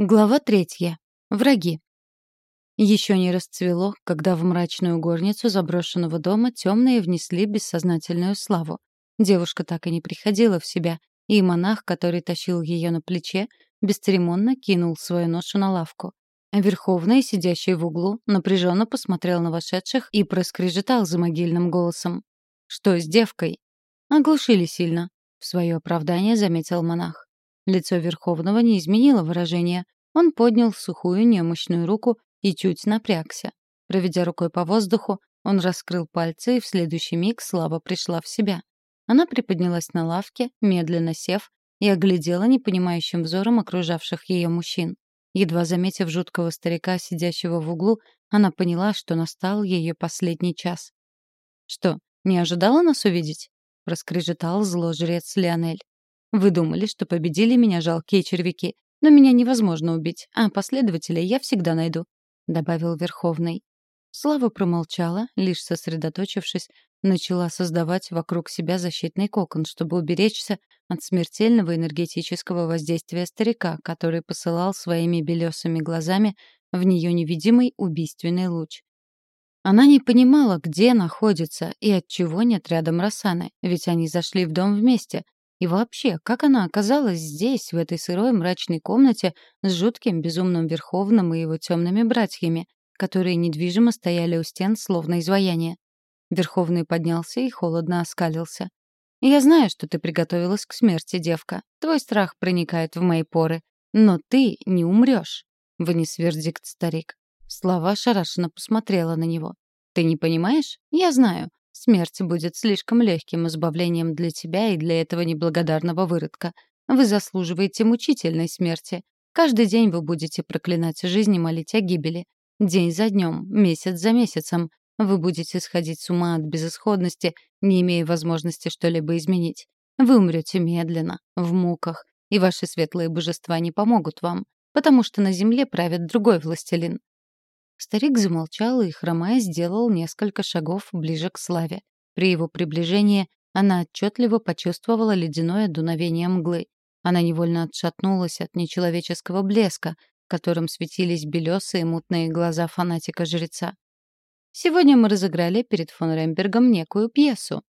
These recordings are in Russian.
Глава третья. Враги. Еще не расцвело, когда в мрачную горницу заброшенного дома темные внесли бессознательную славу. Девушка так и не приходила в себя, и монах, который тащил ее на плече, бесцеремонно кинул свою ношу на лавку. Верховный, сидящий в углу, напряженно посмотрел на вошедших и проскрежетал за могильным голосом. «Что с девкой?» «Оглушили сильно», — в свое оправдание заметил монах. Лицо Верховного не изменило выражение. Он поднял сухую немощную руку и чуть напрягся. Проведя рукой по воздуху, он раскрыл пальцы, и в следующий миг Слава пришла в себя. Она приподнялась на лавке, медленно сев, и оглядела непонимающим взором окружавших ее мужчин. Едва заметив жуткого старика, сидящего в углу, она поняла, что настал ее последний час. «Что, не ожидала нас увидеть?» — проскрежетал зло жрец Леонель. Вы думали, что победили меня жалкие червяки, но меня невозможно убить, а последователей я всегда найду», — добавил Верховный. Слава промолчала, лишь сосредоточившись, начала создавать вокруг себя защитный кокон, чтобы уберечься от смертельного энергетического воздействия старика, который посылал своими белесыми глазами в нее невидимый убийственный луч. Она не понимала, где находится и от чего нет рядом Рассаны, ведь они зашли в дом вместе, и вообще, как она оказалась здесь, в этой сырой мрачной комнате с жутким безумным Верховным и его темными братьями, которые недвижимо стояли у стен, словно изваяние? Верховный поднялся и холодно оскалился. «Я знаю, что ты приготовилась к смерти, девка. Твой страх проникает в мои поры. Но ты не умрешь», — вынес вердикт старик. Слова шарашенно посмотрела на него. «Ты не понимаешь? Я знаю. Смерть будет слишком легким избавлением для тебя и для этого неблагодарного выродка. Вы заслуживаете мучительной смерти. Каждый день вы будете проклинать жизнь и молить о гибели. День за днем, месяц за месяцем. Вы будете сходить с ума от безысходности, не имея возможности что-либо изменить. Вы умрете медленно, в муках, и ваши светлые божества не помогут вам, потому что на земле правит другой властелин. Старик замолчал и, хромая, сделал несколько шагов ближе к Славе. При его приближении она отчетливо почувствовала ледяное дуновение мглы. Она невольно отшатнулась от нечеловеческого блеска, которым светились белесые мутные глаза фанатика-жреца. «Сегодня мы разыграли перед фон Рембергом некую пьесу»,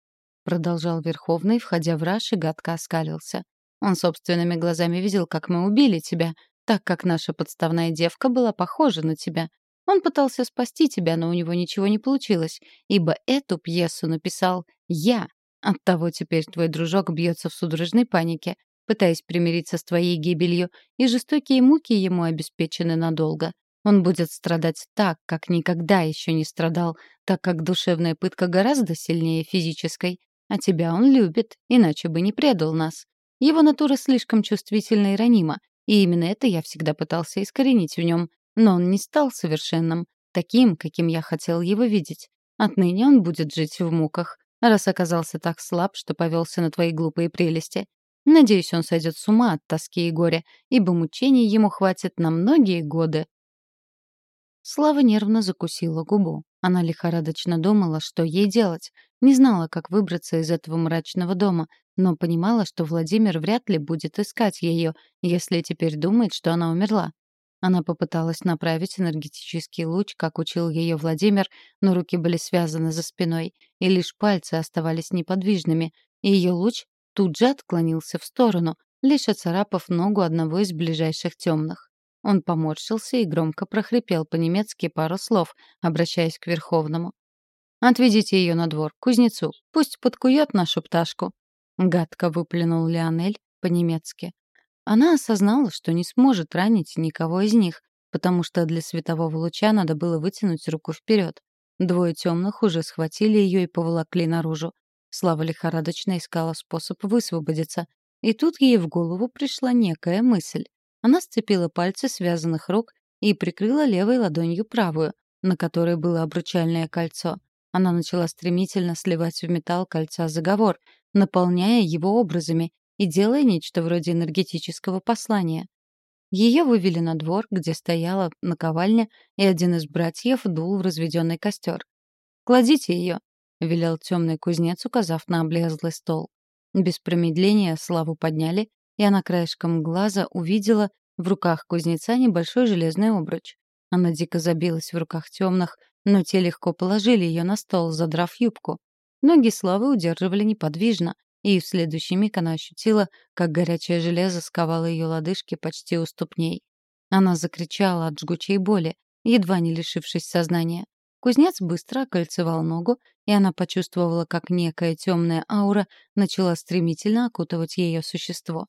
продолжал Верховный, входя в раж и гадко оскалился. «Он собственными глазами видел, как мы убили тебя, так как наша подставная девка была похожа на тебя. Он пытался спасти тебя, но у него ничего не получилось, ибо эту пьесу написал я. Оттого теперь твой дружок бьется в судорожной панике, пытаясь примириться с твоей гибелью, и жестокие муки ему обеспечены надолго. Он будет страдать так, как никогда еще не страдал, так как душевная пытка гораздо сильнее физической. А тебя он любит, иначе бы не предал нас. Его натура слишком чувствительна и ранима, и именно это я всегда пытался искоренить в нем. Но он не стал совершенным, таким, каким я хотел его видеть. Отныне он будет жить в муках, раз оказался так слаб, что повелся на твои глупые прелести. Надеюсь, он сойдет с ума от тоски и горя, ибо мучений ему хватит на многие годы. Слава нервно закусила губу. Она лихорадочно думала, что ей делать. Не знала, как выбраться из этого мрачного дома, но понимала, что Владимир вряд ли будет искать ее, если теперь думает, что она умерла. Она попыталась направить энергетический луч, как учил ее Владимир, но руки были связаны за спиной, и лишь пальцы оставались неподвижными, и ее луч тут же отклонился в сторону, лишь оцарапав ногу одного из ближайших темных. Он поморщился и громко прохрипел по-немецки пару слов, обращаясь к Верховному. «Отведите ее на двор, кузнецу. Пусть подкует нашу пташку». Гадко выплюнул Леонель по-немецки. Она осознала, что не сможет ранить никого из них, потому что для светового луча надо было вытянуть руку вперед. Двое темных уже схватили ее и поволокли наружу. Слава лихорадочно искала способ высвободиться. И тут ей в голову пришла некая мысль. Она сцепила пальцы связанных рук и прикрыла левой ладонью правую, на которой было обручальное кольцо. Она начала стремительно сливать в металл кольца заговор, наполняя его образами и делая нечто вроде энергетического послания. Ее вывели на двор, где стояла наковальня, и один из братьев дул в разведенный костер. «Кладите ее», — велел темный кузнец, указав на облезлый стол. Без промедления Славу подняли, и она краешком глаза увидела в руках кузнеца небольшой железный обруч. Она дико забилась в руках темных, но те легко положили ее на стол, задрав юбку. Ноги Славы удерживали неподвижно, и в следующий миг она ощутила, как горячее железо сковало ее лодыжки почти у ступней. Она закричала от жгучей боли, едва не лишившись сознания. Кузнец быстро окольцевал ногу, и она почувствовала, как некая темная аура начала стремительно окутывать ее существо.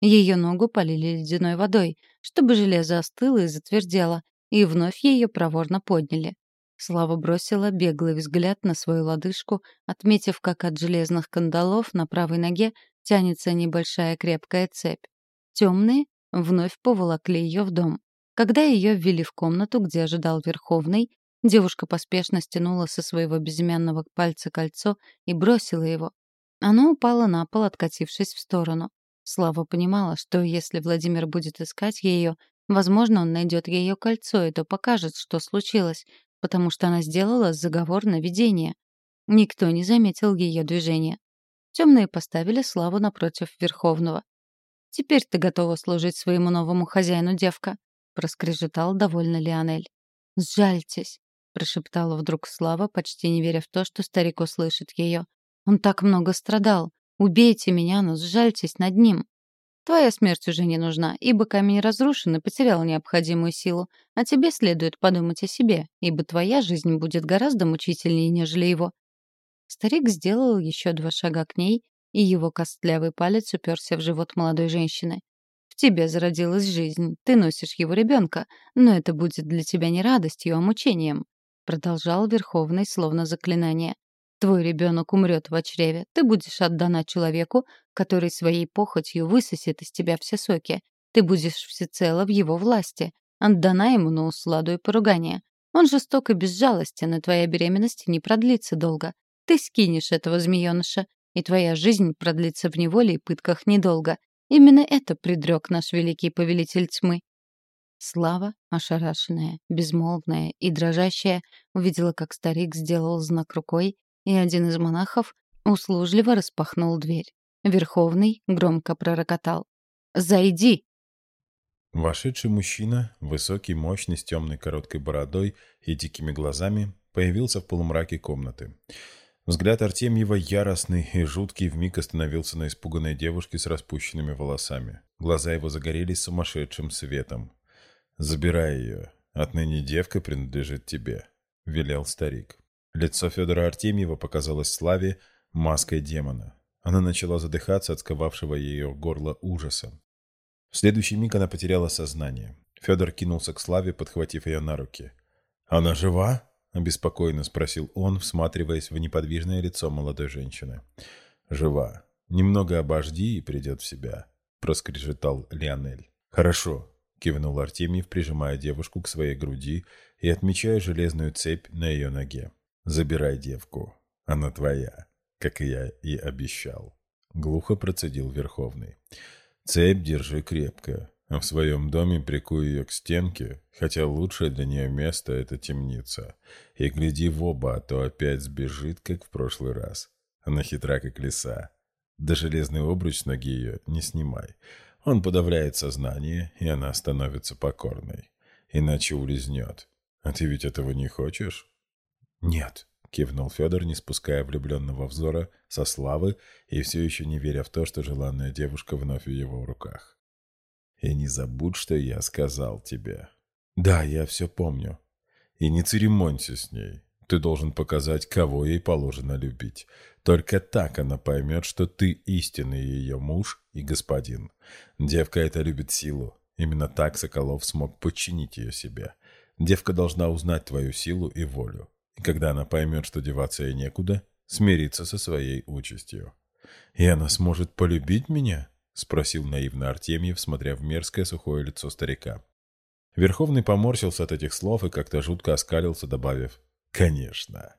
Ее ногу полили ледяной водой, чтобы железо остыло и затвердело, и вновь ее проворно подняли. Слава бросила беглый взгляд на свою лодыжку, отметив, как от железных кандалов на правой ноге тянется небольшая крепкая цепь. Темные вновь поволокли ее в дом. Когда ее ввели в комнату, где ожидал Верховный, девушка поспешно стянула со своего безымянного пальца кольцо и бросила его. Оно упало на пол, откатившись в сторону. Слава понимала, что если Владимир будет искать ее, возможно, он найдет ее кольцо, и то покажет, что случилось, потому что она сделала заговор на видение. Никто не заметил ее движения. Темные поставили Славу напротив Верховного. «Теперь ты готова служить своему новому хозяину, девка», — проскрежетал довольно Лионель. «Сжальтесь», — прошептала вдруг Слава, почти не веря в то, что старик услышит ее. «Он так много страдал. Убейте меня, но сжальтесь над ним». Твоя смерть уже не нужна, ибо камень разрушен и потерял необходимую силу. А тебе следует подумать о себе, ибо твоя жизнь будет гораздо мучительнее, нежели его». Старик сделал еще два шага к ней, и его костлявый палец уперся в живот молодой женщины. «В тебе зародилась жизнь, ты носишь его ребенка, но это будет для тебя не радостью, а мучением», — продолжал Верховный словно заклинание. Твой ребенок умрет в чреве. Ты будешь отдана человеку, который своей похотью высосет из тебя все соки. Ты будешь всецело в его власти. Отдана ему на усладу и поругание. Он жесток и безжалостен, и твоя беременность не продлится долго. Ты скинешь этого змеёныша, и твоя жизнь продлится в неволе и пытках недолго. Именно это предрек наш великий повелитель тьмы. Слава, ошарашенная, безмолвная и дрожащая, увидела, как старик сделал знак рукой, и один из монахов услужливо распахнул дверь. Верховный громко пророкотал. «Зайди!» Вошедший мужчина, высокий, мощный, с темной короткой бородой и дикими глазами, появился в полумраке комнаты. Взгляд Артемьева, яростный и жуткий, вмиг остановился на испуганной девушке с распущенными волосами. Глаза его загорелись сумасшедшим светом. «Забирай ее. Отныне девка принадлежит тебе», — велел старик. Лицо Федора Артемьева показалось Славе маской демона. Она начала задыхаться от сковавшего ее горло ужаса. В следующий миг она потеряла сознание. Федор кинулся к Славе, подхватив ее на руки. «Она жива?» – обеспокоенно спросил он, всматриваясь в неподвижное лицо молодой женщины. «Жива. Немного обожди и придет в себя», – проскрежетал Лионель. «Хорошо», – кивнул Артемьев, прижимая девушку к своей груди и отмечая железную цепь на ее ноге. «Забирай девку. Она твоя, как и я и обещал», — глухо процедил Верховный. «Цепь держи крепко, а в своем доме прикуй ее к стенке, хотя лучшее для нее место — это темница. И гляди в оба, а то опять сбежит, как в прошлый раз. Она хитра, как лиса. Да железный обруч ноги ее не снимай. Он подавляет сознание, и она становится покорной. Иначе улизнет. А ты ведь этого не хочешь?» «Нет», — кивнул Федор, не спуская влюбленного взора со славы и все еще не веря в то, что желанная девушка вновь в его руках. «И не забудь, что я сказал тебе». «Да, я все помню». «И не церемонься с ней. Ты должен показать, кого ей положено любить. Только так она поймет, что ты истинный ее муж и господин. Девка это любит силу. Именно так Соколов смог подчинить ее себе. Девка должна узнать твою силу и волю. И когда она поймет, что деваться ей некуда, смириться со своей участью. «И она сможет полюбить меня?» — спросил наивно Артемьев, смотря в мерзкое сухое лицо старика. Верховный поморщился от этих слов и как-то жутко оскалился, добавив «Конечно».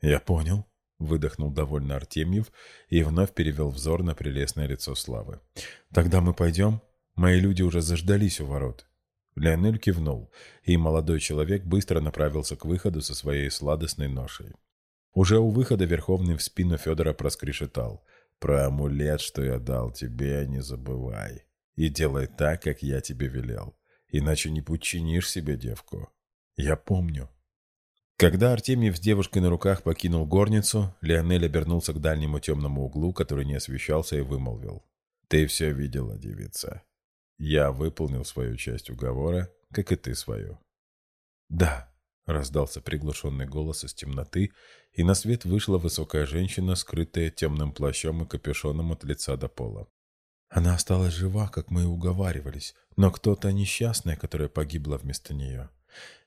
«Я понял», — выдохнул довольно Артемьев и вновь перевел взор на прелестное лицо Славы. «Тогда мы пойдем? Мои люди уже заждались у ворот». Леонель кивнул, и молодой человек быстро направился к выходу со своей сладостной ношей. Уже у выхода Верховный в спину Федора проскрешетал. «Про амулет, что я дал тебе, не забывай. и делай так, как я тебе велел, иначе не подчинишь себе девку. Я помню». Когда Артемьев с девушкой на руках покинул горницу, Леонель обернулся к дальнему темному углу, который не освещался, и вымолвил. «Ты все видела, девица. Я выполнил свою часть уговора, как и ты свою». «Да», — раздался приглушенный голос из темноты, и на свет вышла высокая женщина, скрытая темным плащом и капюшоном от лица до пола. Она осталась жива, как мы и уговаривались, но кто-то несчастная, которая погибла вместо нее.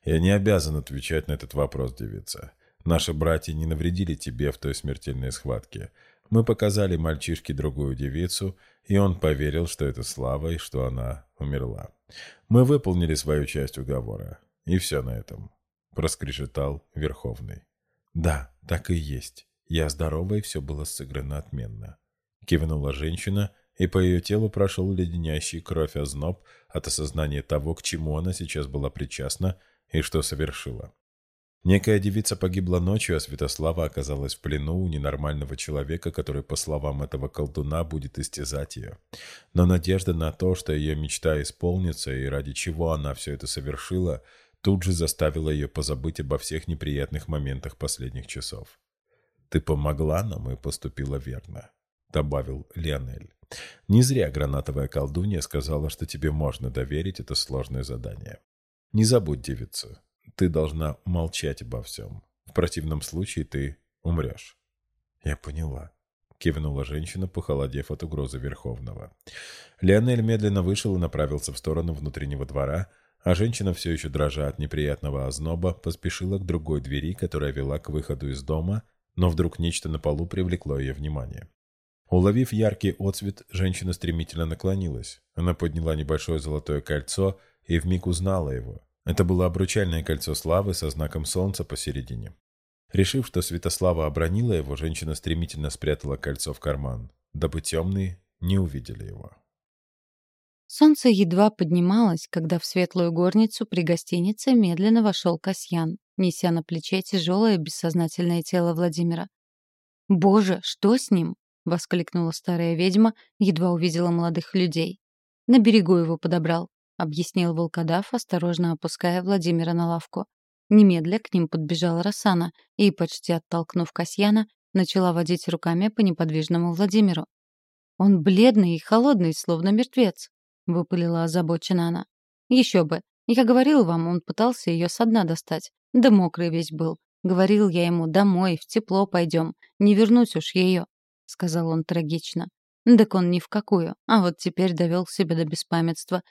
Я не обязан отвечать на этот вопрос, девица. Наши братья не навредили тебе в той смертельной схватке. Мы показали мальчишке другую девицу, и он поверил, что это Слава и что она умерла. Мы выполнили свою часть уговора. И все на этом. Проскрежетал Верховный. Да, так и есть. Я здорова, и все было сыграно отменно. Кивнула женщина, и по ее телу прошел леденящий кровь озноб от осознания того, к чему она сейчас была причастна и что совершила. Некая девица погибла ночью, а Святослава оказалась в плену у ненормального человека, который, по словам этого колдуна, будет истязать ее. Но надежда на то, что ее мечта исполнится и ради чего она все это совершила, тут же заставила ее позабыть обо всех неприятных моментах последних часов. «Ты помогла нам и поступила верно», — добавил Лионель. «Не зря гранатовая колдунья сказала, что тебе можно доверить это сложное задание. Не забудь, девица, ты должна молчать обо всем. В противном случае ты умрешь». «Я поняла», — кивнула женщина, похолодев от угрозы Верховного. Леонель медленно вышел и направился в сторону внутреннего двора, а женщина, все еще дрожа от неприятного озноба, поспешила к другой двери, которая вела к выходу из дома, но вдруг нечто на полу привлекло ее внимание. Уловив яркий отцвет, женщина стремительно наклонилась. Она подняла небольшое золотое кольцо и вмиг узнала его. Это было обручальное кольцо славы со знаком солнца посередине. Решив, что Святослава обронила его, женщина стремительно спрятала кольцо в карман, дабы темные не увидели его. Солнце едва поднималось, когда в светлую горницу при гостинице медленно вошел Касьян, неся на плече тяжелое бессознательное тело Владимира. «Боже, что с ним?» — воскликнула старая ведьма, едва увидела молодых людей. «На берегу его подобрал объяснил волкодав, осторожно опуская Владимира на лавку. Немедля к ним подбежала Рассана и, почти оттолкнув Касьяна, начала водить руками по неподвижному Владимиру. «Он бледный и холодный, словно мертвец», — выпалила озабочена она. «Еще бы. Я говорил вам, он пытался ее со дна достать. Да мокрый весь был. Говорил я ему, домой, в тепло пойдем. Не вернуть уж ее», — сказал он трагично. Так он ни в какую, а вот теперь довел себя до беспамятства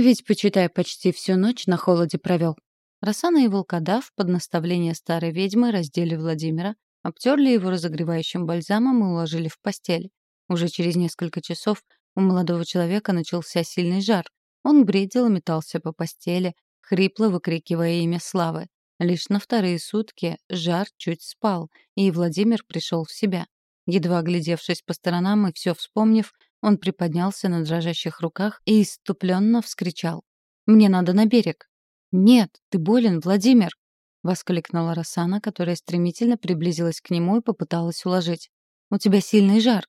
ведь, почитай, почти всю ночь на холоде провел. Росана и волкодав под наставление старой ведьмы раздели Владимира, обтерли его разогревающим бальзамом и уложили в постель. Уже через несколько часов у молодого человека начался сильный жар. Он бредил и метался по постели, хрипло выкрикивая имя Славы. Лишь на вторые сутки жар чуть спал, и Владимир пришел в себя. Едва оглядевшись по сторонам и все вспомнив, он приподнялся на дрожащих руках и иступленно вскричал. «Мне надо на берег!» «Нет, ты болен, Владимир!» — воскликнула Рассана, которая стремительно приблизилась к нему и попыталась уложить. «У тебя сильный жар!»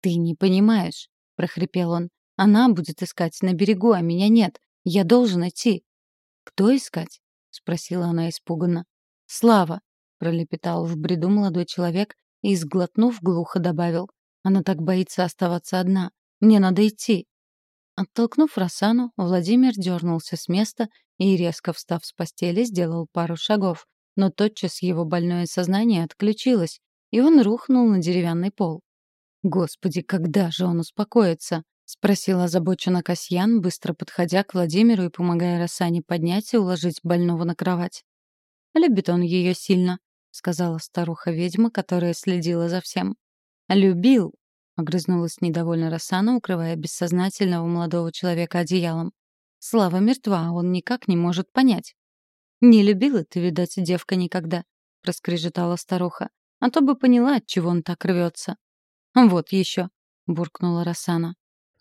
«Ты не понимаешь!» — прохрипел он. «Она будет искать на берегу, а меня нет. Я должен идти!» «Кто искать?» — спросила она испуганно. «Слава!» — пролепетал в бреду молодой человек и, сглотнув, глухо добавил. «Она так боится оставаться одна. Мне надо идти». Оттолкнув Росану, Владимир дернулся с места и, резко встав с постели, сделал пару шагов. Но тотчас его больное сознание отключилось, и он рухнул на деревянный пол. «Господи, когда же он успокоится?» — спросил озабоченно Касьян, быстро подходя к Владимиру и помогая Росане поднять и уложить больного на кровать. «Любит он ее сильно», — сказала старуха-ведьма, которая следила за всем. «Любил», Огрызнулась недовольно Рассана, укрывая бессознательного молодого человека одеялом. Слава мертва, он никак не может понять. «Не любила ты, видать, девка никогда», — проскрежетала старуха. «А то бы поняла, от чего он так рвется». «Вот еще», — буркнула Рассана.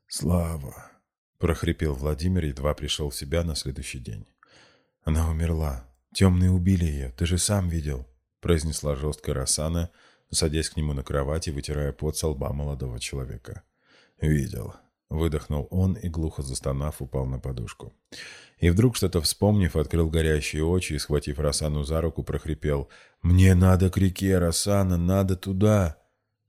«Слава», — прохрипел Владимир, едва пришел в себя на следующий день. «Она умерла. Темные убили ее. Ты же сам видел», — произнесла жестко Рассана, — садясь к нему на кровать и вытирая пот со лба молодого человека. «Видел. Выдохнул он и, глухо застонав, упал на подушку. И вдруг, что-то вспомнив, открыл горящие очи и, схватив Рассану за руку, прохрипел. «Мне надо к реке, Рассана, надо туда!»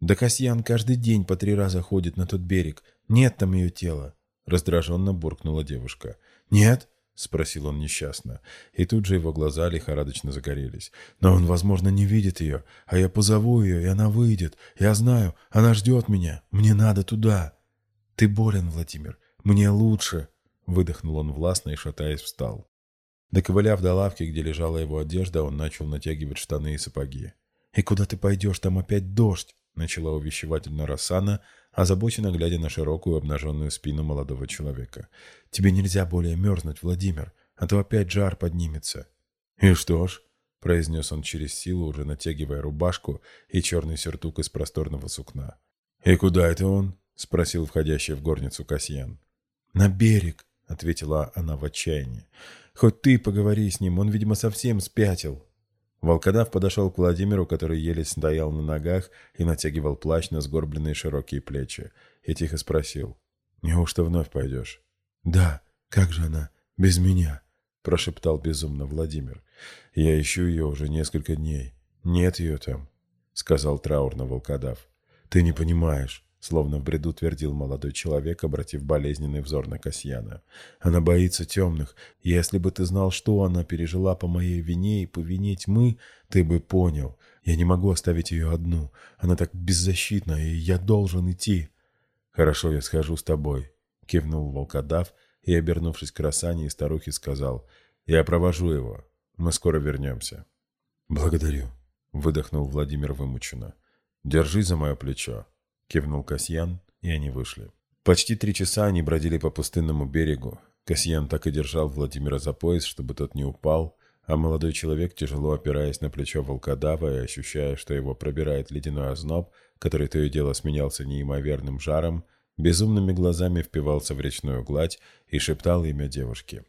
«Да Касьян каждый день по три раза ходит на тот берег. Нет там ее тела!» Раздраженно буркнула девушка. «Нет?» — спросил он несчастно. И тут же его глаза лихорадочно загорелись. «Но он, возможно, не видит ее. А я позову ее, и она выйдет. Я знаю, она ждет меня. Мне надо туда!» «Ты болен, Владимир. Мне лучше!» Выдохнул он властно и, шатаясь, встал. Доковыляв до лавки, где лежала его одежда, он начал натягивать штаны и сапоги. «И куда ты пойдешь? Там опять дождь!» Начала увещевательно Рассана, озабоченно глядя на широкую обнаженную спину молодого человека. «Тебе нельзя более мерзнуть, Владимир, а то опять жар поднимется». «И что ж?» — произнес он через силу, уже натягивая рубашку и черный сюртук из просторного сукна. «И куда это он?» — спросил входящий в горницу Касьян. «На берег», — ответила она в отчаянии. «Хоть ты поговори с ним, он, видимо, совсем спятил». Волкодав подошел к Владимиру, который еле стоял на ногах и натягивал плащ на сгорбленные широкие плечи, и тихо спросил. «Неужто вновь пойдешь?» «Да, как же она? Без меня?» — прошептал безумно Владимир. «Я ищу ее уже несколько дней. Нет ее там», — сказал траурно волкодав. «Ты не понимаешь. Словно в бреду твердил молодой человек, обратив болезненный взор на Касьяна. «Она боится темных. Если бы ты знал, что она пережила по моей вине и по вине тьмы, ты бы понял. Я не могу оставить ее одну. Она так беззащитна, и я должен идти». «Хорошо, я схожу с тобой», — кивнул волкодав и, обернувшись к Росане и старухе, сказал. «Я провожу его. Мы скоро вернемся». «Благодарю», — выдохнул Владимир вымученно. «Держись за мое плечо». — кивнул Касьян, и они вышли. Почти три часа они бродили по пустынному берегу. Касьян так и держал Владимира за пояс, чтобы тот не упал, а молодой человек, тяжело опираясь на плечо волкодава и ощущая, что его пробирает ледяной озноб, который то и дело сменялся неимоверным жаром, безумными глазами впивался в речную гладь и шептал имя девушки.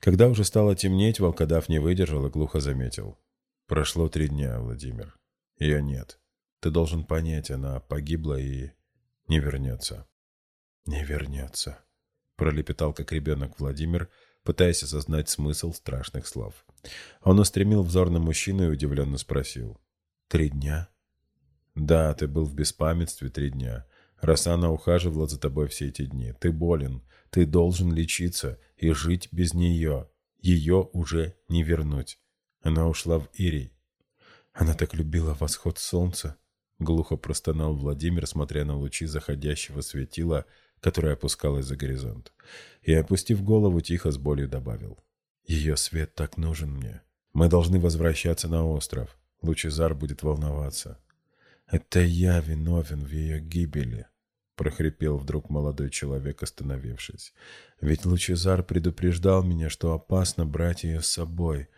Когда уже стало темнеть, волкодав не выдержал и глухо заметил. «Прошло три дня, Владимир. Ее нет». Ты должен понять, она погибла и не вернется. Не вернется, пролепетал как ребенок Владимир, пытаясь осознать смысл страшных слов. Он устремил взор на мужчину и удивленно спросил. «Три дня?» «Да, ты был в беспамятстве три дня. Рассана ухаживала за тобой все эти дни. Ты болен. Ты должен лечиться и жить без нее. Ее уже не вернуть. Она ушла в Ирий. Она так любила восход солнца. Глухо простонал Владимир, смотря на лучи заходящего светила, которое опускалось за горизонт. И, опустив голову, тихо с болью добавил. «Ее свет так нужен мне. Мы должны возвращаться на остров. Лучезар будет волноваться. Это я виновен в ее гибели», — прохрипел вдруг молодой человек, остановившись. «Ведь Лучезар предупреждал меня, что опасно брать ее с собой,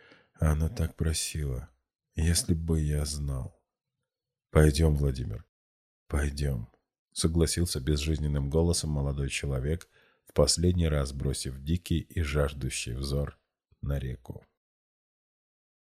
а она так просила. Если бы я знал». «Пойдем, Владимир, пойдем», — согласился безжизненным голосом молодой человек, в последний раз бросив дикий и жаждущий взор на реку.